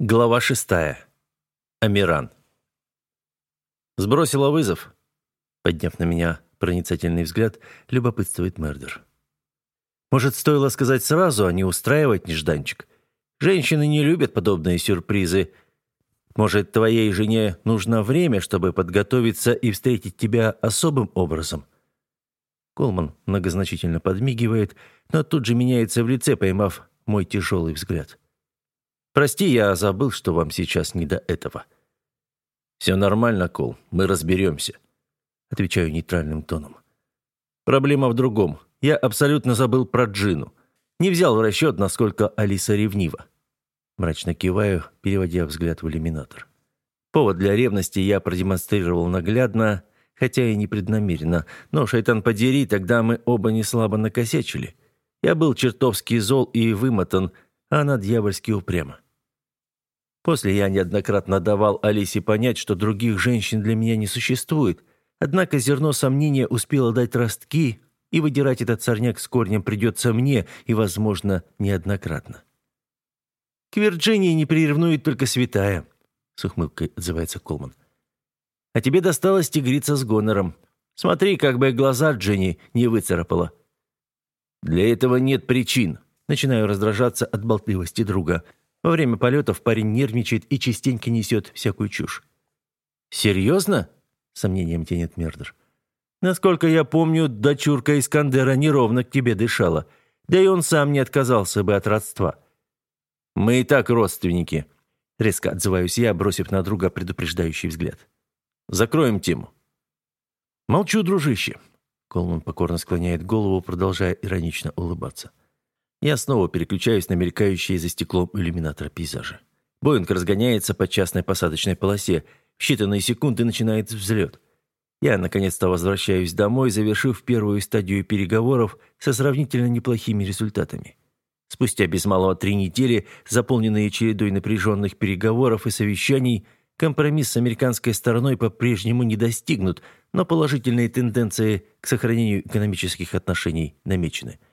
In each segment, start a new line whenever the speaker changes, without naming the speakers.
Глава шестая. Амиран. Сбросила вызов. Подняв на меня проницательный взгляд, любопытствует Мердер. Может, стоило сказать сразу, а не устраивать нежданчик? Женщины не любят подобные сюрпризы. Может, твоей жене нужно время, чтобы подготовиться и встретить тебя особым образом? Колман многозначительно подмигивает, но тут же меняется в лице, поймав мой тяжелый взгляд. Прости, я забыл, что вам сейчас не до этого». «Все нормально, Кол, мы разберемся», — отвечаю нейтральным тоном. «Проблема в другом. Я абсолютно забыл про Джину. Не взял в расчет, насколько Алиса ревнива». Мрачно киваю, переводя взгляд в иллюминатор. Повод для ревности я продемонстрировал наглядно, хотя и непреднамеренно. Но, шайтан подери, тогда мы оба не слабо накосячили. Я был чертовски зол и вымотан, а она дьявольски упряма. После я неоднократно давал Алисе понять, что других женщин для меня не существует, однако зерно сомнения успело дать ростки, и выдирать этот сорняк с корнем придется мне и, возможно, неоднократно. «К Вирджинии не приревнует только святая», — с ухмылкой отзывается Колман. «А тебе досталось тигрица с гонором. Смотри, как бы глаза Дженни не выцарапала». «Для этого нет причин», — начинаю раздражаться от болтливости друга — во время полетов парень нервничает и частенько несет всякую чушь. «Серьезно?» — сомнением тянет Мердер. «Насколько я помню, дочурка Искандера неровно к тебе дышала. Да и он сам не отказался бы от родства». «Мы и так родственники», — резко отзываюсь я, бросив на друга предупреждающий взгляд. «Закроем тему». «Молчу, дружище», — Колман покорно склоняет голову, продолжая иронично улыбаться. Я снова переключаюсь на мелькающие за стеклом иллюминатора пейзажа. Боинг разгоняется по частной посадочной полосе. В считанные секунды начинается взлет. Я, наконец-то, возвращаюсь домой, завершив первую стадию переговоров со сравнительно неплохими результатами. Спустя без малого три недели, заполненные чередой напряженных переговоров и совещаний, компромисс с американской стороной по-прежнему не достигнут, но положительные тенденции к сохранению экономических отношений намечены –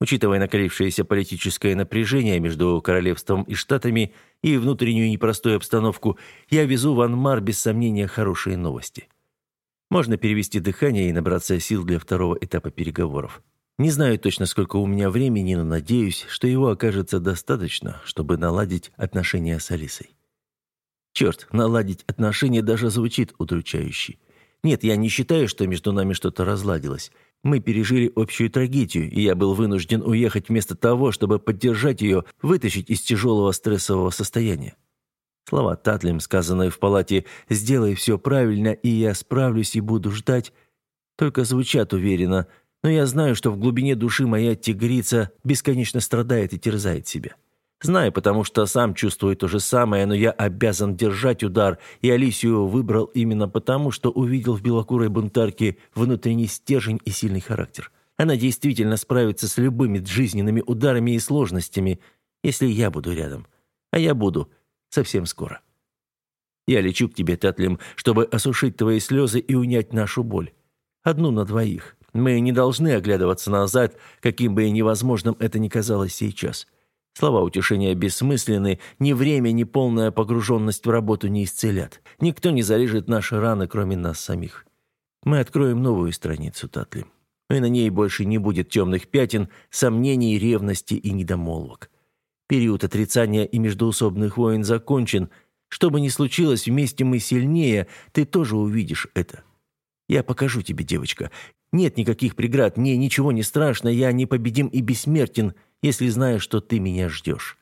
Учитывая накалившееся политическое напряжение между королевством и штатами и внутреннюю непростую обстановку, я везу в Анмар без сомнения хорошие новости. Можно перевести дыхание и набраться сил для второго этапа переговоров. Не знаю точно, сколько у меня времени, но надеюсь, что его окажется достаточно, чтобы наладить отношения с Алисой. Черт, наладить отношения даже звучит удручающе. Нет, я не считаю, что между нами что-то разладилось – мы пережили общую трагедию, и я был вынужден уехать вместо того, чтобы поддержать ее, вытащить из тяжелого стрессового состояния. Слова Татлим, сказанные в палате «сделай все правильно, и я справлюсь и буду ждать», только звучат уверенно, но я знаю, что в глубине души моя тигрица бесконечно страдает и терзает себя. Знаю, потому что сам чувствую то же самое, но я обязан держать удар, и Алисию выбрал именно потому, что увидел в белокурой бунтарке внутренний стержень и сильный характер. Она действительно справится с любыми жизненными ударами и сложностями, если я буду рядом. А я буду совсем скоро. Я лечу к тебе, Татлим, чтобы осушить твои слезы и унять нашу боль. Одну на двоих. Мы не должны оглядываться назад, каким бы и невозможным это ни казалось сейчас. — Слова утешения бессмысленны, ни время, ни полная погруженность в работу не исцелят. Никто не зарежет наши раны, кроме нас самих. Мы откроем новую страницу, Татли. И на ней больше не будет темных пятен, сомнений, ревности и недомолвок. Период отрицания и междоусобных войн закончен. Что бы ни случилось, вместе мы сильнее, ты тоже увидишь это. Я покажу тебе, девочка. Нет никаких преград, мне ничего не страшно, я непобедим и бессмертен – если знаю, что ты меня ждешь.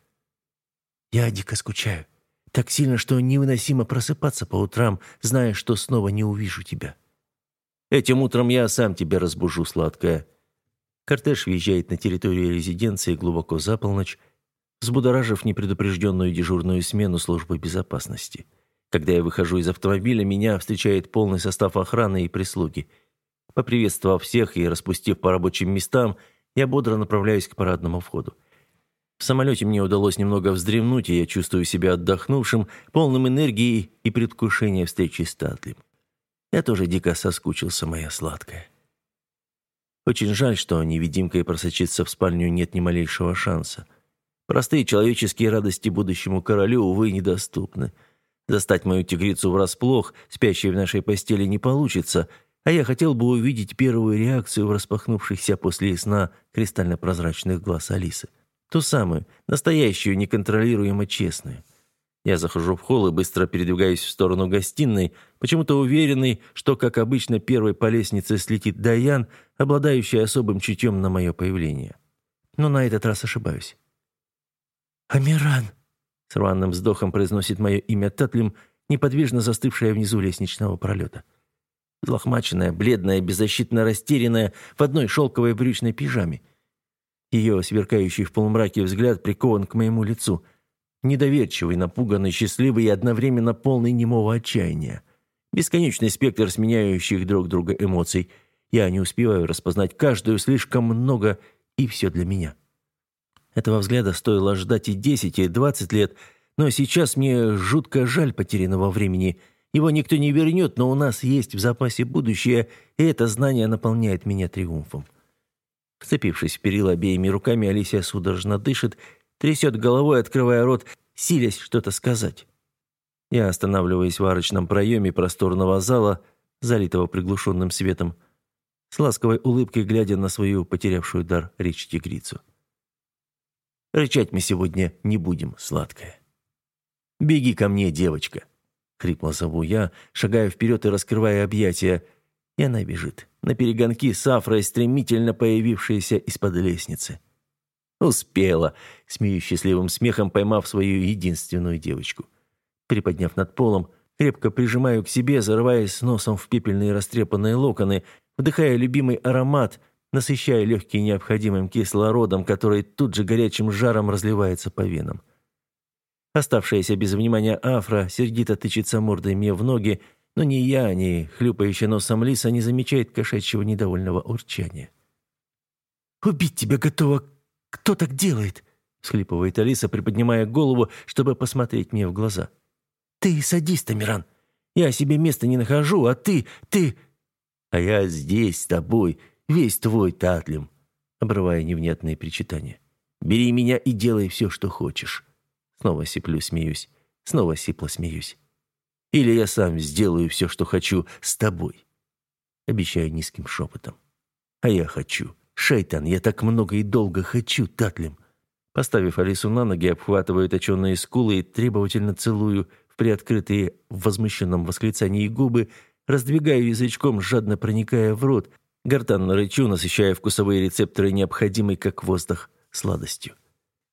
Я дико скучаю. Так сильно, что невыносимо просыпаться по утрам, зная, что снова не увижу тебя. Этим утром я сам тебя разбужу, сладкая. Кортеж въезжает на территорию резиденции глубоко за полночь, взбудоражив непредупрежденную дежурную смену службы безопасности. Когда я выхожу из автомобиля, меня встречает полный состав охраны и прислуги. Поприветствовав всех и распустив по рабочим местам, я бодро направляюсь к парадному входу. В самолете мне удалось немного вздремнуть, и я чувствую себя отдохнувшим, полным энергии и предвкушения встречи с Татлем. Я тоже дико соскучился, моя сладкая. Очень жаль, что невидимкой просочиться в спальню нет ни малейшего шанса. Простые человеческие радости будущему королю, увы, недоступны. Застать мою тигрицу врасплох, спящей в нашей постели, не получится, а я хотел бы увидеть первую реакцию в распахнувшихся после сна кристально-прозрачных глаз Алисы. Ту самую, настоящую, неконтролируемо честную. Я захожу в холл и быстро передвигаюсь в сторону гостиной, почему-то уверенный, что, как обычно, первой по лестнице слетит Даян, обладающий особым чутьем на мое появление. Но на этот раз ошибаюсь. «Амиран!» — с рваным вздохом произносит мое имя Татлим, неподвижно застывшая внизу лестничного пролета. Злохмаченная, бледная, беззащитно растерянная, в одной шелковой брючной пижаме. Ее сверкающий в полумраке взгляд прикован к моему лицу — Недоверчивый, напуганный, счастливый и одновременно полный немого отчаяния. Бесконечный спектр сменяющих друг друга эмоций. Я не успеваю распознать каждую, слишком много, и все для меня. Этого взгляда стоило ждать и 10, и 20 лет, но сейчас мне жутко жаль потерянного времени. Его никто не вернет, но у нас есть в запасе будущее, и это знание наполняет меня триумфом. Вцепившись в перила обеими руками, Алисия судорожно дышит Трясет головой, открывая рот, силясь что-то сказать. Я останавливаюсь в арочном проеме просторного зала, залитого приглушенным светом, с ласковой улыбкой глядя на свою потерявшую дар речь тигрицу. «Рычать мы сегодня не будем, сладкая. Беги ко мне, девочка!» — хрипло зову я, шагая вперед и раскрывая объятия. И она бежит, на перегонки с Афрой, стремительно появившейся из-под лестницы. «Успела!» — смеюсь счастливым смехом, поймав свою единственную девочку. Приподняв над полом, крепко прижимаю к себе, зарываясь носом в пепельные растрепанные локоны, вдыхая любимый аромат, насыщая легкий необходимым кислородом, который тут же горячим жаром разливается по венам. Оставшаяся без внимания Афра сердито тычется мордой мне в ноги, но ни я, ни хлюпающая носом лиса не замечает кошачьего недовольного урчания. «Убить тебя готова «Кто так делает?» — схлипывает Алиса, приподнимая голову, чтобы посмотреть мне в глаза. «Ты садист, Амиран. Я себе места не нахожу, а ты, ты...» «А я здесь с тобой, весь твой татлим», — обрывая невнятные причитания. «Бери меня и делай все, что хочешь». Снова сиплю, смеюсь. Снова сипло смеюсь. «Или я сам сделаю все, что хочу с тобой». Обещаю низким шепотом. «А я хочу». «Шайтан, я так много и долго хочу, Татлим!» Поставив Алису на ноги, обхватываю точенные скулы и требовательно целую в приоткрытые в возмущенном восклицании губы, раздвигаю язычком, жадно проникая в рот, гортанно рычу, насыщая вкусовые рецепторы, необходимой, как воздух, сладостью.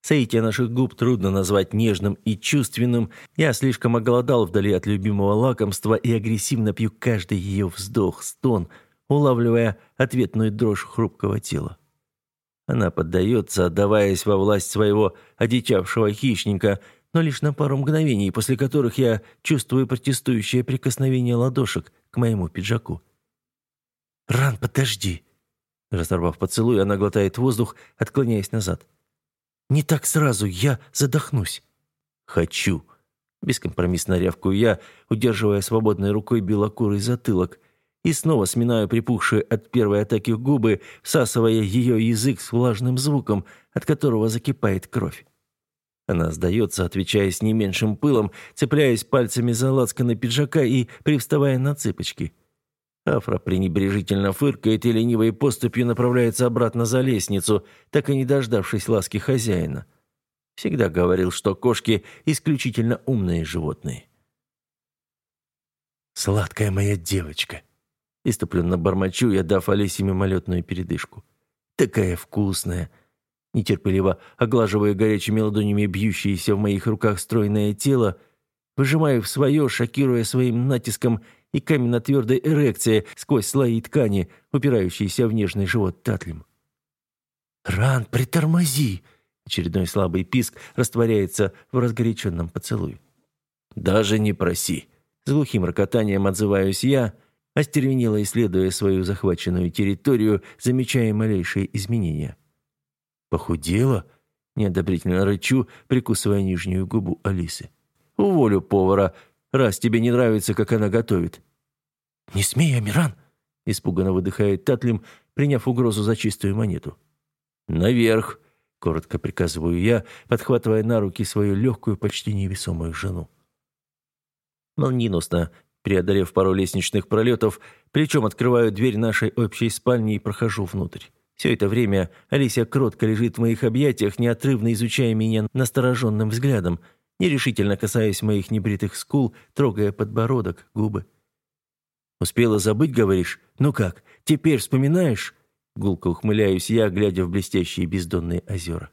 Соитие наших губ трудно назвать нежным и чувственным. Я слишком оголодал вдали от любимого лакомства и агрессивно пью каждый ее вздох, стон – улавливая ответную дрожь хрупкого тела. Она поддается, отдаваясь во власть своего одичавшего хищника, но лишь на пару мгновений, после которых я чувствую протестующее прикосновение ладошек к моему пиджаку. «Ран, подожди!» Разорвав поцелуй, она глотает воздух, отклоняясь назад. «Не так сразу, я задохнусь». «Хочу!» Бескомпромиссно рявкую я, удерживая свободной рукой белокурый затылок – и снова сминаю припухшие от первой атаки губы, всасывая ее язык с влажным звуком, от которого закипает кровь. Она сдается, отвечая с не меньшим пылом, цепляясь пальцами за лацканы пиджака и привставая на цыпочки. Афра пренебрежительно фыркает и ленивой поступью направляется обратно за лестницу, так и не дождавшись ласки хозяина. Всегда говорил, что кошки – исключительно умные животные. «Сладкая моя девочка», Иступленно бормочу я, дав Олесе мимолетную передышку. «Такая вкусная!» Нетерпеливо оглаживая горячими ладонями бьющееся в моих руках стройное тело, выжимаю в свое, шокируя своим натиском и каменно-твердой эрекцией сквозь слои ткани, упирающиеся в нежный живот татлем. «Ран, притормози!» Очередной слабый писк растворяется в разгоряченном поцелуе. «Даже не проси!» С глухим рокотанием отзываюсь я, остервенело исследуя свою захваченную территорию, замечая малейшие изменения. «Похудела?» – неодобрительно рычу, прикусывая нижнюю губу Алисы. «Уволю повара, раз тебе не нравится, как она готовит». «Не смей, Амиран!» – испуганно выдыхает Татлим, приняв угрозу за чистую монету. «Наверх!» коротко приказываю я, подхватывая на руки свою легкую, почти невесомую жену. Молниеносно, преодолев пару лестничных пролетов, плечом открываю дверь нашей общей спальни и прохожу внутрь. Все это время Алисия кротко лежит в моих объятиях, неотрывно изучая меня настороженным взглядом, нерешительно касаясь моих небритых скул, трогая подбородок, губы. «Успела забыть, говоришь? Ну как, теперь вспоминаешь?» Гулко ухмыляюсь я, глядя в блестящие бездонные озера.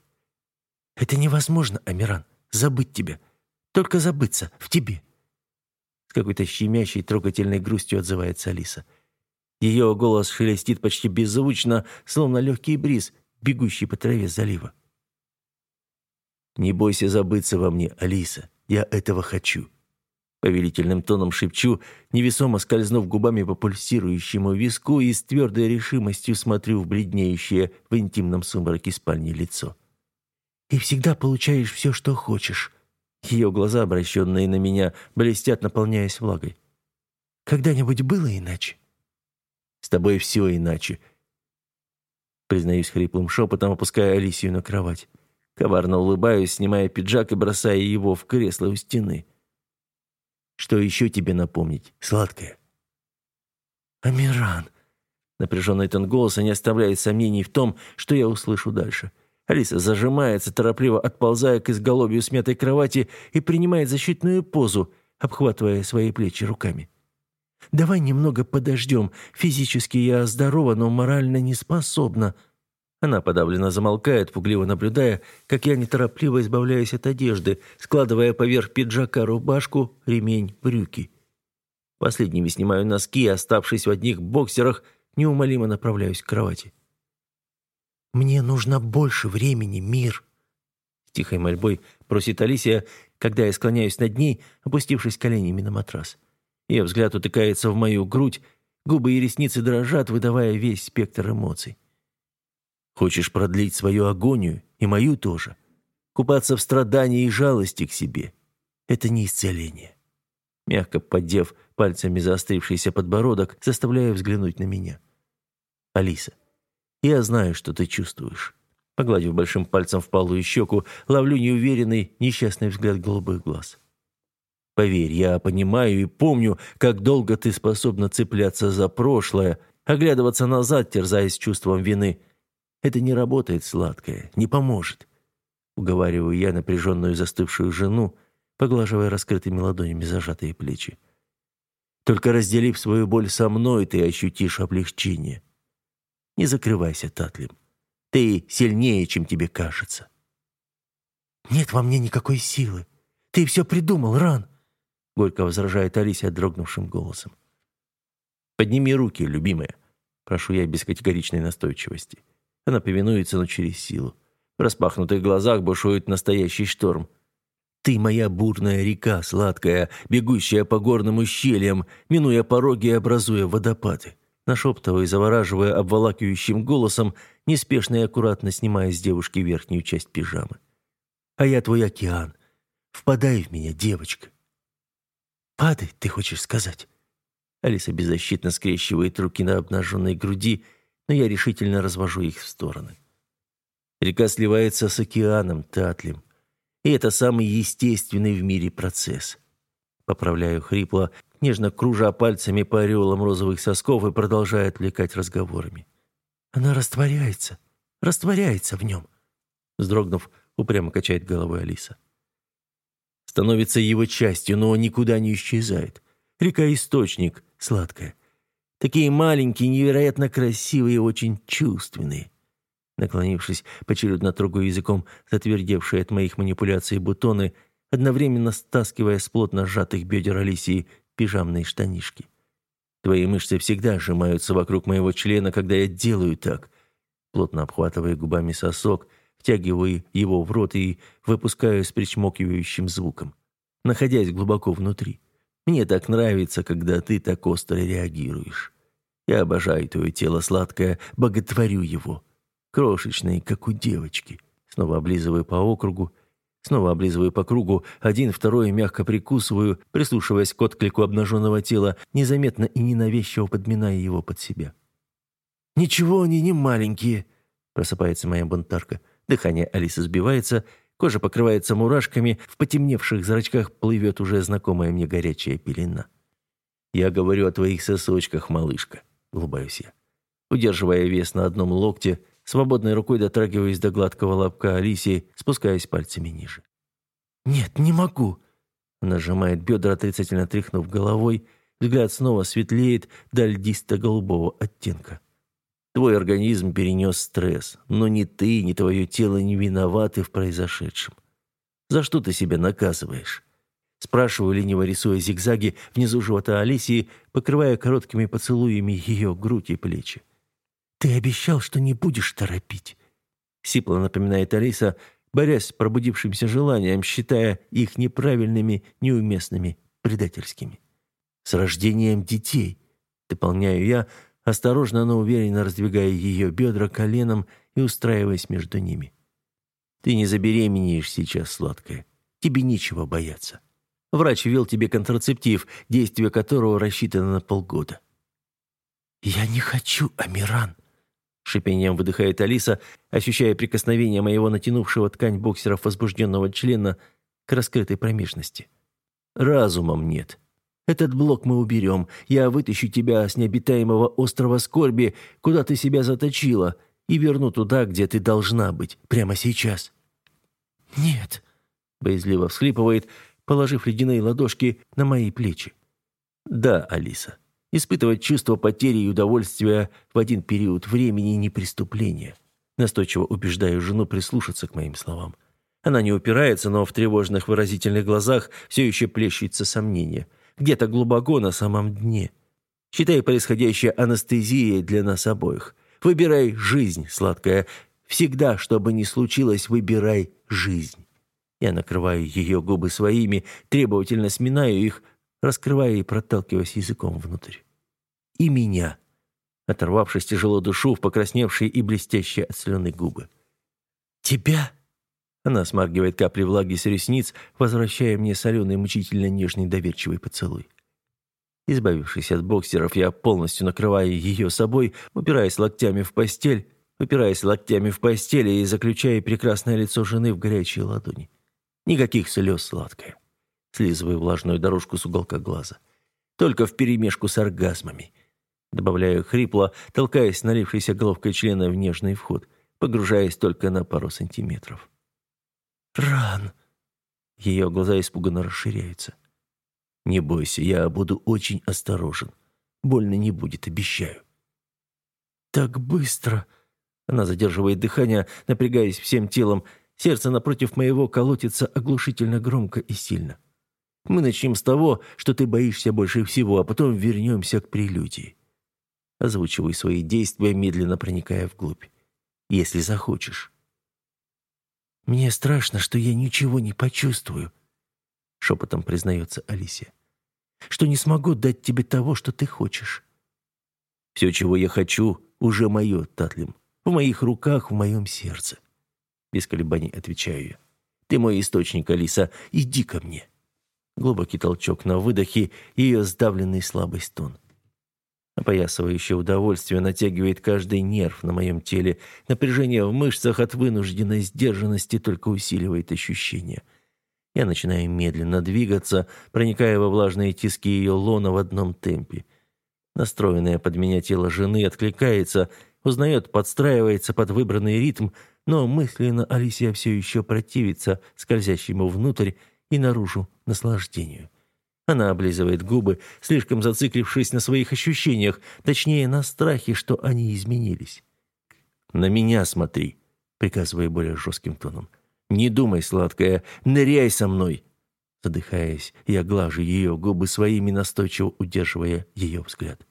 «Это невозможно, Амиран, забыть тебя. Только забыться в тебе». С какой-то щемящей, трогательной грустью отзывается Алиса. Ее голос шелестит почти беззвучно, словно легкий бриз, бегущий по траве залива. «Не бойся забыться во мне, Алиса. Я этого хочу». Повелительным тоном шепчу, невесомо скользнув губами по пульсирующему виску и с твердой решимостью смотрю в бледнеющее в интимном сумраке спальни лицо. «И всегда получаешь все, что хочешь». Ее глаза, обращенные на меня, блестят, наполняясь влагой. «Когда-нибудь было иначе?» «С тобой все иначе», признаюсь хриплым шепотом, опуская Алисию на кровать. Коварно улыбаюсь, снимая пиджак и бросая его в кресло у стены. Что еще тебе напомнить, сладкое?»
«Амиран!»
Напряженный тон голоса не оставляет сомнений в том, что я услышу дальше. Алиса зажимается, торопливо отползая к изголовью смятой кровати и принимает защитную позу, обхватывая свои плечи руками.
«Давай немного подождем. Физически я здорова, но морально не способна.
Она подавленно замолкает, пугливо наблюдая, как я неторопливо избавляюсь от одежды, складывая поверх пиджака рубашку, ремень, брюки. Последними снимаю носки, оставшись в одних боксерах, неумолимо направляюсь к кровати.
«Мне нужно больше времени, мир!»
С тихой мольбой просит Алисия, когда я склоняюсь над ней, опустившись коленями на матрас. Ее взгляд утыкается в мою грудь, губы и ресницы дрожат, выдавая весь спектр эмоций. Хочешь продлить свою агонию, и мою тоже. Купаться в страдании и жалости к себе — это не исцеление. Мягко поддев пальцами заострившийся подбородок, заставляя взглянуть на меня. Алиса, я знаю, что ты чувствуешь. Погладив большим пальцем впалую щеку, ловлю неуверенный, несчастный взгляд голубых глаз. Поверь, я понимаю и помню, как долго ты способна цепляться за прошлое, оглядываться назад, терзаясь чувством вины — это не работает, сладкое, не поможет. Уговариваю я напряженную застывшую жену, поглаживая раскрытыми ладонями зажатые плечи. Только разделив свою боль со мной, ты ощутишь облегчение. Не закрывайся, Татлим. Ты сильнее, чем тебе кажется.
Нет во мне никакой силы. Ты все придумал, Ран.
Горько возражает Алисия дрогнувшим голосом. Подними руки, любимая. Прошу я без категоричной настойчивости. Она повинуется, но через силу. В распахнутых глазах бушует настоящий шторм. «Ты моя бурная река, сладкая, бегущая по горным ущельям, минуя пороги и образуя водопады». Нашептывая и завораживая обволакивающим голосом, неспешно и аккуратно снимая с девушки верхнюю часть пижамы. «А я твой океан. Впадай в меня, девочка».
«Падай, ты хочешь сказать?»
Алиса беззащитно скрещивает руки на обнаженной груди но я решительно развожу их в стороны. Река сливается с океаном, Татлем. И это самый естественный в мире процесс. Поправляю хрипло, нежно кружа пальцами по ореолам розовых сосков и продолжая отвлекать разговорами.
Она растворяется, растворяется в нем.
Вздрогнув, упрямо качает головой Алиса. Становится его частью, но никуда не исчезает. Река – источник, сладкая. Такие маленькие, невероятно красивые и очень чувственные. Наклонившись, поочередно трогаю языком затвердевшие от моих манипуляций бутоны, одновременно стаскивая с плотно сжатых бедер Алисии пижамные штанишки. Твои мышцы всегда сжимаются вокруг моего члена, когда я делаю так. Плотно обхватывая губами сосок, втягиваю его в рот и выпускаю с причмокивающим звуком, находясь глубоко внутри. Мне так нравится, когда ты так остро реагируешь. Я обожаю твое тело сладкое, боготворю его. Крошечное, как у девочки. Снова облизываю по округу, снова облизываю по кругу, один, второй мягко прикусываю, прислушиваясь к отклику обнаженного тела, незаметно и ненавязчиво подминая его под себя.
«Ничего они не маленькие», —
просыпается моя бунтарка. Дыхание Алисы сбивается, кожа покрывается мурашками, в потемневших зрачках плывет уже знакомая мне горячая пелена. «Я говорю о твоих сосочках, малышка», — улыбаюсь я. Удерживая вес на одном локте, свободной рукой дотрагиваясь до гладкого лобка Алисии, спускаясь пальцами ниже.
«Нет, не могу», —
нажимает бедра, отрицательно тряхнув головой, взгляд снова светлеет до льдисто-голубого оттенка. Твой организм перенес стресс, но ни ты, ни твое тело не виноваты в произошедшем. За что ты себя наказываешь? Спрашиваю, лениво рисуя зигзаги внизу живота Алисии, покрывая короткими поцелуями ее грудь и плечи.
«Ты обещал, что не будешь торопить», —
сипло напоминает Алиса, борясь с пробудившимся желанием, считая их неправильными, неуместными, предательскими. «С рождением детей», — дополняю я, — осторожно, но уверенно раздвигая ее бедра коленом и устраиваясь между ними. «Ты не забеременеешь сейчас, сладкая. Тебе нечего бояться. Врач ввел тебе контрацептив, действие которого рассчитано на полгода».
«Я не хочу, Амиран», — шипением выдыхает Алиса, ощущая прикосновение моего натянувшего ткань боксеров возбужденного члена к раскрытой промежности.
«Разумом нет», этот блок мы уберем. Я вытащу тебя с необитаемого острова скорби, куда ты себя заточила, и верну туда, где ты должна быть, прямо сейчас».
«Нет», —
боязливо всхлипывает, положив ледяные ладошки на мои плечи. «Да, Алиса, испытывать чувство потери и удовольствия в один период времени не преступление». Настойчиво убеждаю жену прислушаться к моим словам. Она не упирается, но в тревожных выразительных глазах все еще плещется сомнение — где-то глубоко на самом дне. Считай происходящее анестезией для нас обоих. Выбирай жизнь, сладкая. Всегда, что бы ни случилось, выбирай жизнь. Я накрываю ее губы своими, требовательно сминаю их, раскрывая и проталкиваясь языком внутрь. И меня, оторвавшись тяжело душу в покрасневшие и блестящие от слюны губы.
«Тебя?»
Она смаргивает капли влаги с ресниц, возвращая мне соленый, мучительно нежный, доверчивый поцелуй. Избавившись от боксеров, я полностью накрываю ее собой, упираясь локтями в постель, упираясь локтями в постель и заключая прекрасное лицо жены в горячие ладони. Никаких слез, сладкое. Слизываю влажную дорожку с уголка глаза. Только вперемешку с оргазмами. Добавляю хрипло, толкаясь налившейся головкой члена в нежный вход, погружаясь только на пару сантиметров.
Ран.
Ее глаза испуганно расширяются. Не бойся, я буду очень осторожен. Больно не будет, обещаю.
Так быстро.
Она задерживает дыхание, напрягаясь всем телом. Сердце напротив моего колотится оглушительно громко и сильно. Мы начнем с того, что ты боишься больше всего, а потом вернемся к прелюдии. Озвучивай свои действия, медленно проникая вглубь. Если захочешь.
«Мне страшно, что я ничего не почувствую», — шепотом признается Алисия. «Что не смогу дать тебе того, что ты хочешь».
«Все, чего я хочу, уже мое, Татлим. В моих руках, в моем сердце». Без колебаний отвечаю я. «Ты мой источник, Алиса. Иди ко мне». Глубокий толчок на выдохе, ее сдавленный слабый стон. Опоясывающее удовольствие натягивает каждый нерв на моем теле. Напряжение в мышцах от вынужденной сдержанности только усиливает ощущение. Я начинаю медленно двигаться, проникая во влажные тиски ее лона в одном темпе. Настроенное под меня тело жены откликается, узнает, подстраивается под выбранный ритм, но мысленно Алисия все еще противится скользящему внутрь и наружу наслаждению. Она облизывает губы, слишком зациклившись на своих ощущениях, точнее, на страхе, что они изменились. «На меня смотри», — приказывая более жестким тоном. «Не думай, сладкая, ныряй со мной!» Задыхаясь, я глажу ее губы своими, настойчиво удерживая ее взгляд.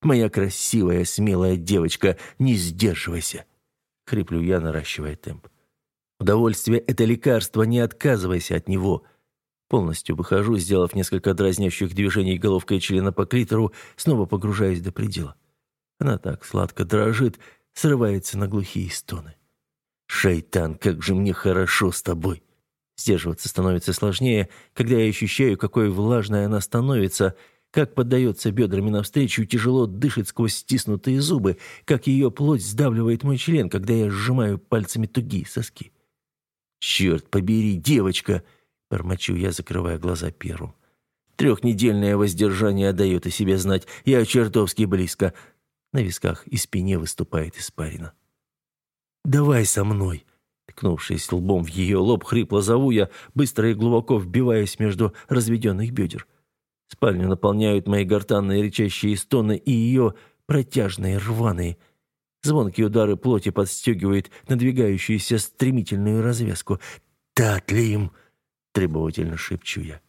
«Моя красивая, смелая девочка, не сдерживайся!» — хриплю я, наращивая темп. «Удовольствие — это лекарство, не отказывайся от него!» Полностью выхожу, сделав несколько дразнящих движений головкой члена по клитору, снова погружаясь до предела. Она так сладко дрожит, срывается на глухие стоны. «Шайтан, как же мне хорошо с тобой!» Сдерживаться становится сложнее, когда я ощущаю, какой влажной она становится,
как поддается бедрами навстречу, тяжело дышит сквозь стиснутые зубы, как ее плоть сдавливает мой член, когда я сжимаю пальцами тугие соски. «Черт побери, девочка!» — бормочу я, закрывая глаза первым. Трехнедельное воздержание дает о себе знать. Я чертовски близко. На висках и спине выступает испарина. «Давай со мной!» Ткнувшись лбом в ее лоб, хрипло зову я, быстро и глубоко вбиваясь между разведенных бедер. Спальню наполняют мои гортанные рычащие стоны и ее протяжные рваные. Звонкие удары плоти подстегивают надвигающуюся стремительную развязку. «Татлим!» — требовательно шепчу я.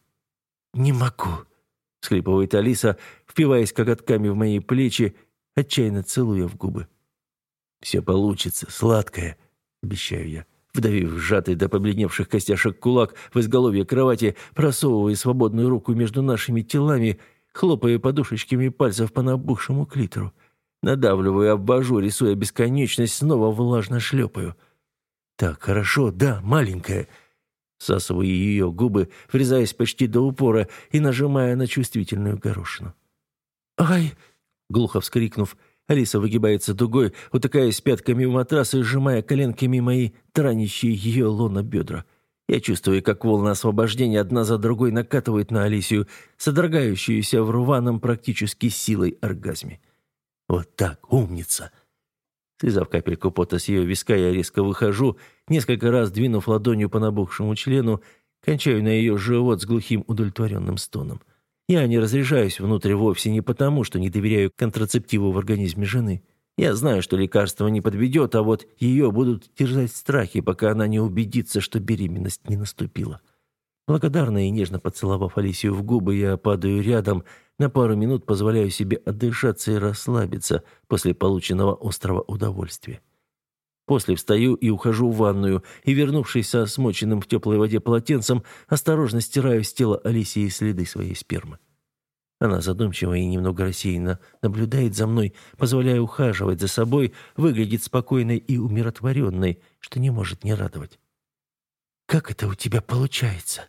«Не могу», — скрипывает Алиса, впиваясь коготками в мои плечи, отчаянно целуя в губы. «Все получится, сладкое», — обещаю я, вдавив сжатый до побледневших костяшек кулак в изголовье кровати, просовывая свободную руку между нашими телами, хлопая подушечками пальцев по набухшему клитору. Надавливаю, обвожу, рисуя бесконечность, снова влажно шлепаю. «Так, хорошо, да, маленькая», — всасывая ее губы, врезаясь почти до упора и нажимая на чувствительную горошину. «Ай!» — глухо вскрикнув, Алиса выгибается дугой, утыкаясь пятками в матрас и сжимая коленками мои таранящие ее лона бедра. Я чувствую, как волны освобождения одна за другой накатывают на Алисию, содрогающуюся в рваном практически силой оргазме. «Вот так, умница!» Слезав капельку пота с ее виска, я резко выхожу, несколько раз двинув ладонью по набухшему члену, кончаю на ее живот с глухим удовлетворенным стоном. Я не разряжаюсь внутрь вовсе не потому, что не доверяю контрацептиву в организме жены. Я знаю, что лекарство не подведет, а вот ее будут терзать страхи, пока она не убедится, что беременность не наступила. Благодарно и нежно поцеловав Алисию в губы, я падаю рядом, на пару минут позволяю себе отдышаться и расслабиться после полученного острого удовольствия. После встаю и ухожу в ванную, и, вернувшись со смоченным в теплой воде полотенцем, осторожно стираю с тела Алисии следы своей спермы. Она задумчиво и немного рассеянно наблюдает за мной, позволяя ухаживать за собой, выглядит спокойной и умиротворенной, что не может не радовать. «Как это у тебя получается?»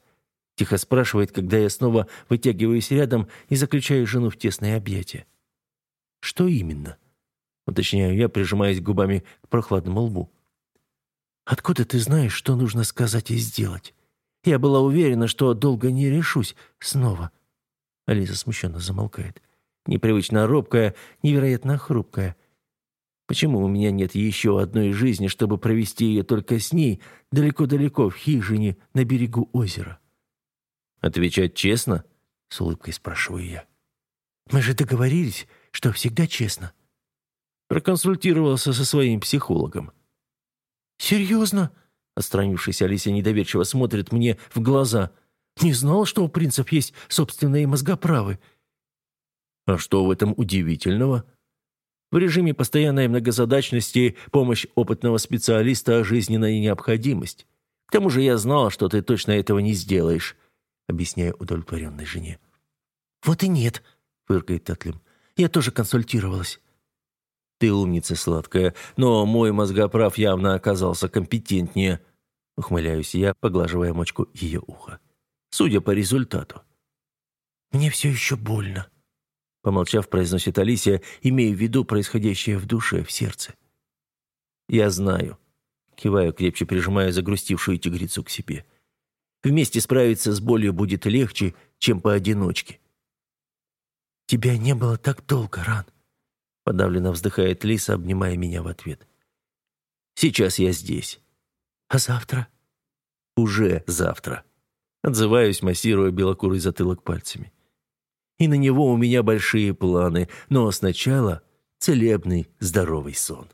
Тихо спрашивает, когда я снова вытягиваюсь рядом и заключаю жену в тесное объятие. «Что именно?» Уточняю я, прижимаясь губами к прохладному лбу. «Откуда ты знаешь, что нужно сказать и сделать? Я была уверена, что долго не решусь снова». Алиса смущенно замолкает. Непривычно робкая, невероятно хрупкая. Почему у меня нет еще одной жизни, чтобы провести ее только с ней, далеко-далеко в хижине на берегу озера?
«Отвечать честно?»
— с улыбкой спрашиваю я. «Мы же договорились, что всегда честно».
Проконсультировался со своим психологом.
«Серьезно?» — отстранившись, Алисия недоверчиво смотрит мне в глаза. «Не знал, что у принцев есть собственные мозгоправы».
«А что в этом удивительного?» В режиме постоянной многозадачности помощь опытного специалиста – жизненная необходимость. К тому же я знал, что ты точно этого не сделаешь объясняя удовлетворенной жене.
«Вот и нет», — фыркает Татлим. «Я тоже консультировалась».
«Ты умница сладкая, но мой мозгоправ явно оказался компетентнее», — ухмыляюсь я, поглаживая мочку ее уха. «Судя по результату».
«Мне все еще больно», —
помолчав, произносит Алисия, имея в виду происходящее в душе, в сердце. «Я знаю», — киваю, крепче прижимая загрустившую тигрицу к себе. Вместе справиться с болью будет легче, чем поодиночке.
«Тебя не было так долго, Ран», — подавленно вздыхает Лиса, обнимая меня в ответ.
«Сейчас я здесь».
«А завтра?»
«Уже завтра». Отзываюсь, массируя белокурый затылок пальцами. И на него у меня большие планы, но сначала целебный здоровый сон.